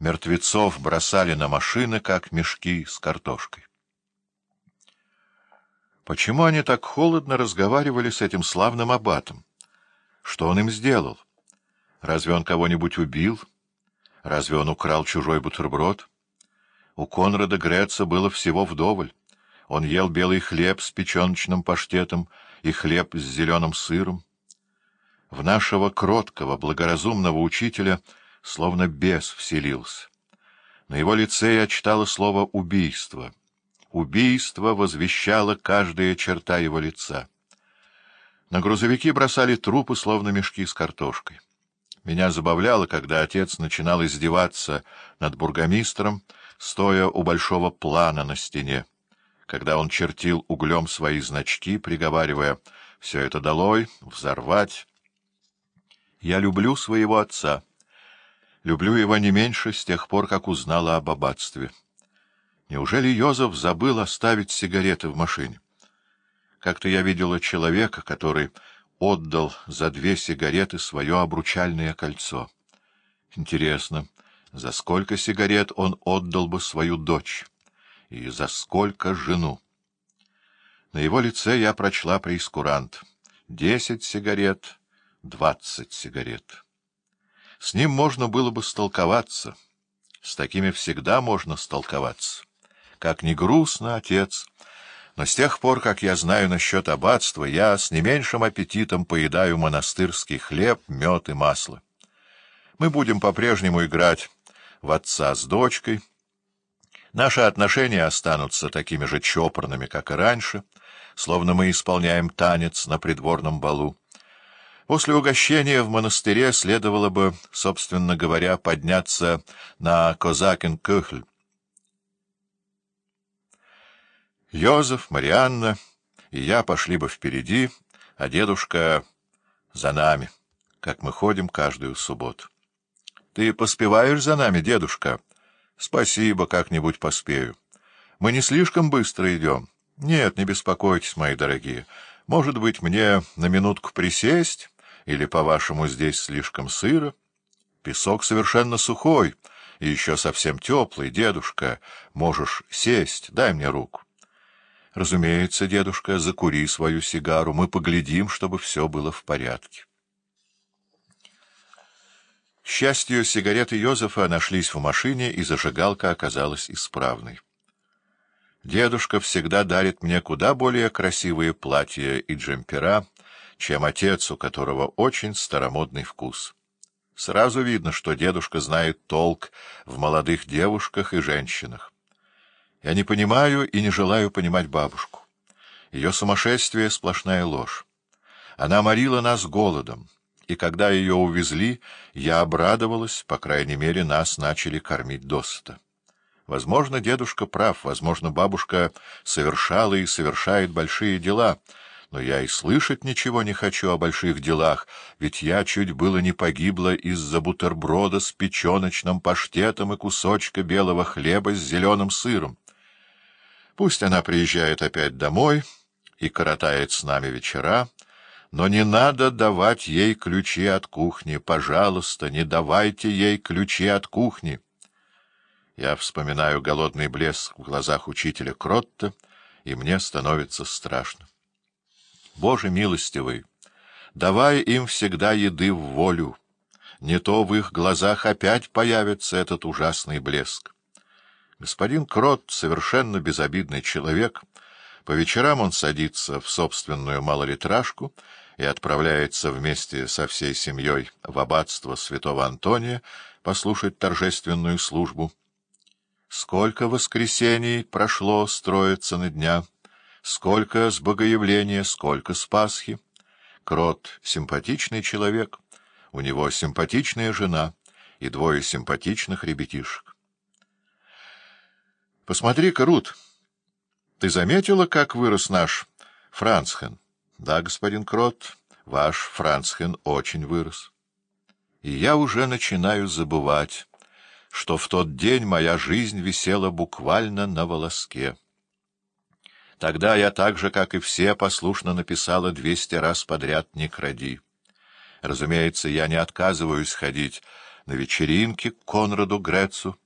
Мертвецов бросали на машины, как мешки с картошкой. Почему они так холодно разговаривали с этим славным аббатом? Что он им сделал? Разве он кого-нибудь убил? Разве он украл чужой бутерброд? У Конрада Греца было всего вдоволь. Он ел белый хлеб с печеночным паштетом и хлеб с зеленым сыром. В нашего кроткого, благоразумного учителя словно бес вселился. На его лице я читала слово «убийство». Убийство возвещало каждая черта его лица. На грузовики бросали трупы, словно мешки с картошкой. Меня забавляло, когда отец начинал издеваться над бургомистром, стоя у большого плана на стене, когда он чертил углем свои значки, приговаривая «все это долой, взорвать». Я люблю своего отца. Люблю его не меньше с тех пор, как узнала об аббатстве. Неужели Йозеф забыл оставить сигареты в машине? Как-то я видела человека, который отдал за две сигареты свое обручальное кольцо. Интересно, за сколько сигарет он отдал бы свою дочь? И за сколько жену? На его лице я прочла преискурант. Десять сигарет, двадцать сигарет. С ним можно было бы столковаться. С такими всегда можно столковаться. Как ни грустно, отец, но с тех пор, как я знаю насчет аббатства, я с не меньшим аппетитом поедаю монастырский хлеб, мед и масло. Мы будем по-прежнему играть в отца с дочкой. Наши отношения останутся такими же чопорными, как и раньше, словно мы исполняем танец на придворном балу. После угощения в монастыре следовало бы, собственно говоря, подняться на Козакен-Кюхль. Йозеф, Марианна и я пошли бы впереди, а дедушка за нами, как мы ходим каждую субботу. — Ты поспеваешь за нами, дедушка? — Спасибо, как-нибудь поспею. Мы не слишком быстро идем. — Нет, не беспокойтесь, мои дорогие. Может быть, мне на минутку присесть? Или, по-вашему, здесь слишком сыро? Песок совершенно сухой и еще совсем теплый. Дедушка, можешь сесть, дай мне руку. Разумеется, дедушка, закури свою сигару, мы поглядим, чтобы все было в порядке. К счастью, сигареты Йозефа нашлись в машине, и зажигалка оказалась исправной. Дедушка всегда дарит мне куда более красивые платья и джемпера, чем отец, у которого очень старомодный вкус. Сразу видно, что дедушка знает толк в молодых девушках и женщинах. Я не понимаю и не желаю понимать бабушку. Ее сумасшествие — сплошная ложь. Она морила нас голодом, и когда ее увезли, я обрадовалась, по крайней мере, нас начали кормить досыта. Возможно, дедушка прав, возможно, бабушка совершала и совершает большие дела — но я и слышать ничего не хочу о больших делах, ведь я чуть было не погибла из-за бутерброда с печеночным паштетом и кусочка белого хлеба с зеленым сыром. Пусть она приезжает опять домой и коротает с нами вечера, но не надо давать ей ключи от кухни. Пожалуйста, не давайте ей ключи от кухни. Я вспоминаю голодный блеск в глазах учителя Кротта, и мне становится страшно. Боже милостивый, давай им всегда еды в волю. Не то в их глазах опять появится этот ужасный блеск. Господин Крот — совершенно безобидный человек. По вечерам он садится в собственную малолитражку и отправляется вместе со всей семьей в аббатство святого Антония послушать торжественную службу. Сколько воскресений прошло строиться на дня! Сколько с Богоявления, сколько с Пасхи. Крот — симпатичный человек, у него симпатичная жена и двое симпатичных ребятишек. Посмотри-ка, Рут, ты заметила, как вырос наш Францхен? Да, господин Крот, ваш Францхен очень вырос. И я уже начинаю забывать, что в тот день моя жизнь висела буквально на волоске. Тогда я так же, как и все, послушно написала двести раз подряд «Не кради». Разумеется, я не отказываюсь ходить на вечеринке к Конраду Грецу,